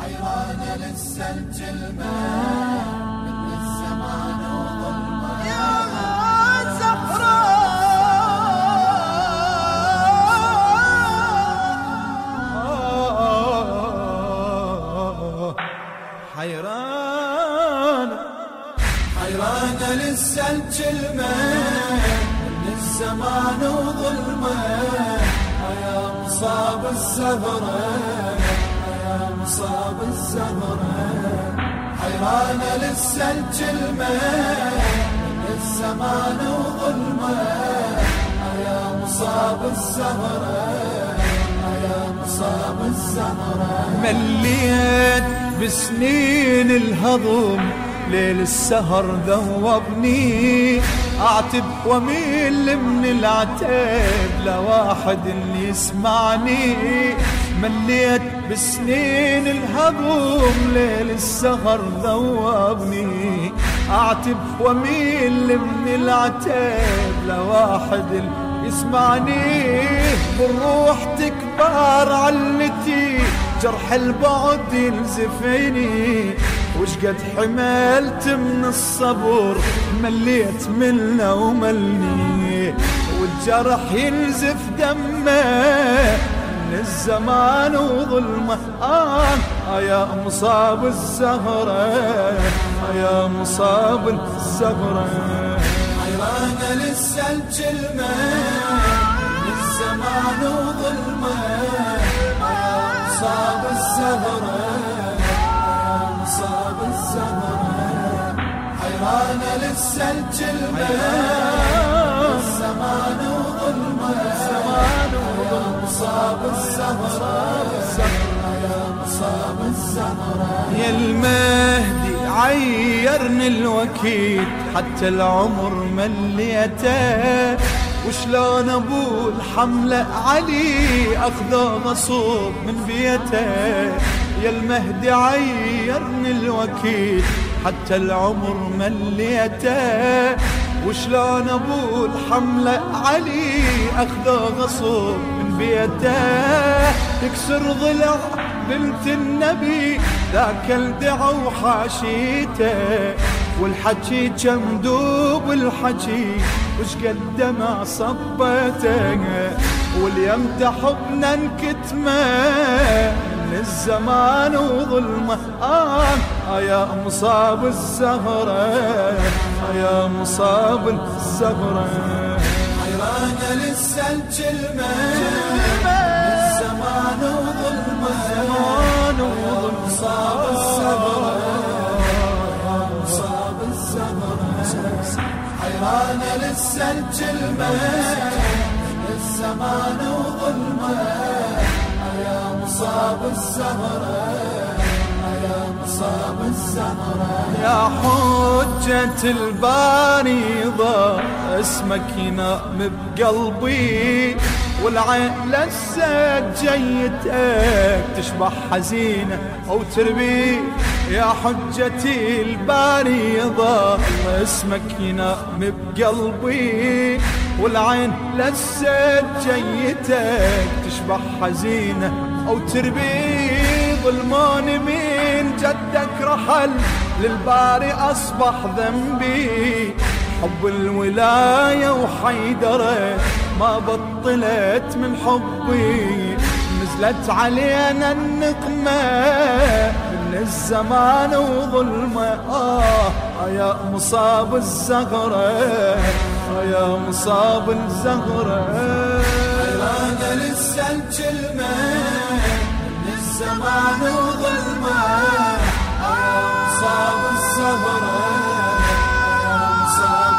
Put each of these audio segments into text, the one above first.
حيران للسلج الماء. من الزمان وظلمه يا زهراء حيران. حيران للسلج الماء. من الزمان وظلمه يا مصاب الزهرة. يا مصاب الزهرة حيران للسلج الماء. من الزمان وظلمه. يا مصاب الزهرة يا مصاب الزهرة مليت بسنين الهضم. ليل السهر ذوبني. أعتب واميل من العتاب لواحد اللي يسمعني. مليت بسنين الهضم ليل السهر ذوبني. أعتب واميل من العتاب لواحد اللي يسمعني. بالروح تكبر علتي جرح البعد يلزفني. وش قد حملت من الصبر؟ مليت منه وملني والجرح ينزف دمه من الزمان وظلمه. آه, يا مصاب الزهرة آه يا مصاب الزهرة. حيران للسلج الماء. للسلج الماء الزمان وظلمة. الزهرة. يا مصاب الزهرة. يا المهدي عيرني الوكيل. حتى العمر مليته. وشلون أبو الحملة علي أخذه غصوب من بيته. يا المهدي عيرني الوكيل. حتى العمر مليته. وشلون أبو الحملة علي أخذه غصوب من بيته. تكسر ضلع بنت النبي ذاك الدعا وحاشيته. والحكي كم دوب الحكي وش قد دمع صبته. واليم حبنا انكتمه من الزمان وظلمة. آه, آه يا مصاب الزهرة. آه يا مصاب الزهرة. حيران للسلج الماء. الزمان وظلمة. وظلمة. مصاب الزهرة. مصاب الزهرة. حيران للسلج الماء. الزمان وظلمة. يا مصاب الزهرة يا مصاب الزهرة يا حجة الباريضة اسمك ينأم بقلبي والعين لسه جيتك تشبح حزينة أو تربي. يا حجتي الباريضة اسمك ينأم بقلبي والعين لسه جيتك تشبح حزينة أو تربي ظلمون من جدك رحل للباري أصبح ذنبي. حب الولاية وحيدرة ما بطلت من حبي. نزلت علينا النقمة من الزمان وظلمة. آه يا مصاب الزهرة. آه يا مصاب الزهرة حيران للسلج الماء من الزمان وظلمه يا مصاب الزهرة يا مصاب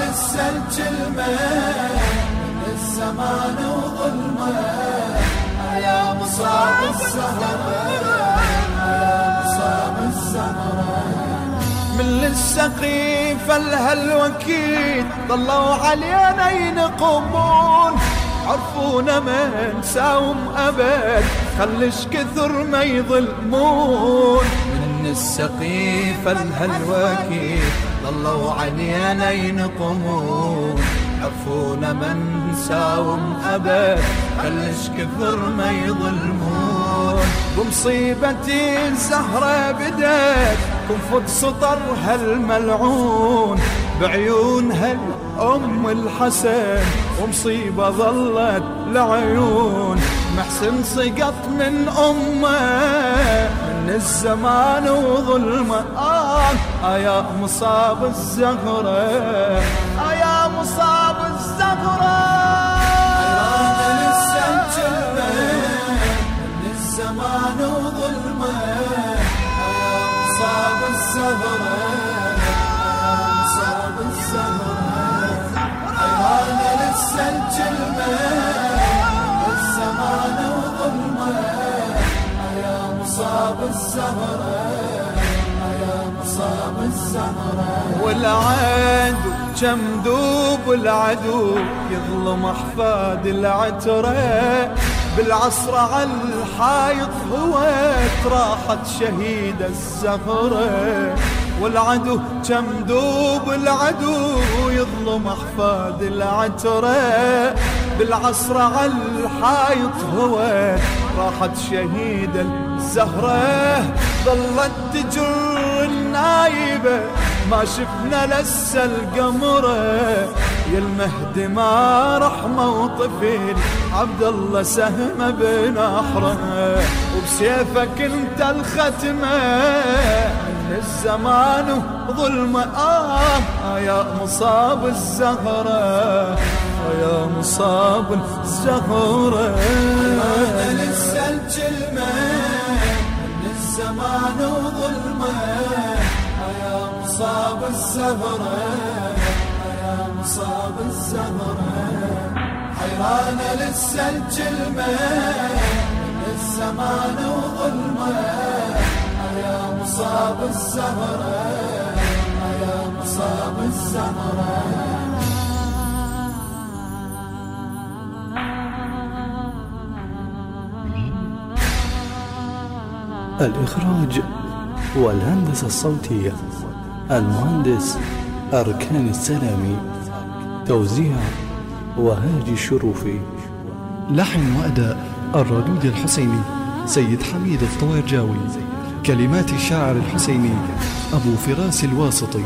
للسلج الماء من الزمان وظلمه. يا مصاب الزهرة من السقيفة الهالوكيد طلعوا علينا ينقمون عرفونا ما نساوم أبد. خلش كثر ما يظلمون. من السقيفة الهالوكيد ضلوا علينا ينقمون عرفونا من ساوم أبد. كلش كثر ما يظلمون. بمصيبتي الزهرة بدت كنفض سطرها الملعون بعيونها أم الحسن ومصيبة ظلت لعيون. محسن سقط من أمه من الزمان وظلمه آه يا مصاب الزهرة آه يا مصاب والعدو كم ذوب العدو يظلم أحفاد العترة. بالعصر على الحايط هو راحت شهيد الزهرة. والعدو كم ذوب العدو يظلم أحفاد العترة. بالعصر على الحايط هو راحت شهيد الزهرة. ظلت تجر النايبة ما شفنا لسه القمرة يا المهدي ما رحمة وطفل عبد الله سهم بنحره وبسيفك انت الختمة من الزمان وظلمة آه, آه يا مصاب الزهرة. يا مصاب الزهرة لسه الكلمة من الزمان وظلمة. مصاب الزهرة يا مصاب الزهرة حيرانة لسه الكلمة الزمان وظلمة. يا مصاب الزهرة يا مصاب الزهرة الإخراج والهندسة الصوتية المهندس أركان السلامي توزيع وهاجي الشروفي. لحن وأداء الردود الحسيني سيد حميد الطويرجاوي. كلمات الشاعر الحسيني أبو فراس الواسطي.